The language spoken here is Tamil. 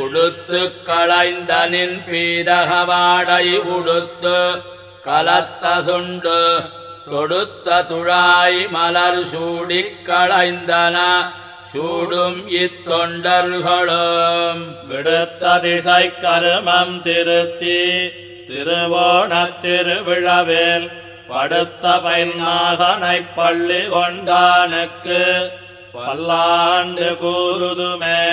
உடுத்து களைந்தனின் பீதகவாடை உடுத்து கலத்த சுண்டு தொடுத்த துழாய் மலர் சூடிக் களைந்தன. சூடும் இத்தொண்டர்களும் விடுத்த திசை கருமம் திருத்தி திருவோணத் திருவிழவேல் படுத்த பைநாகனை பள்ளி கொண்டானுக்கு பல்லாண்டு கூறுதுமே.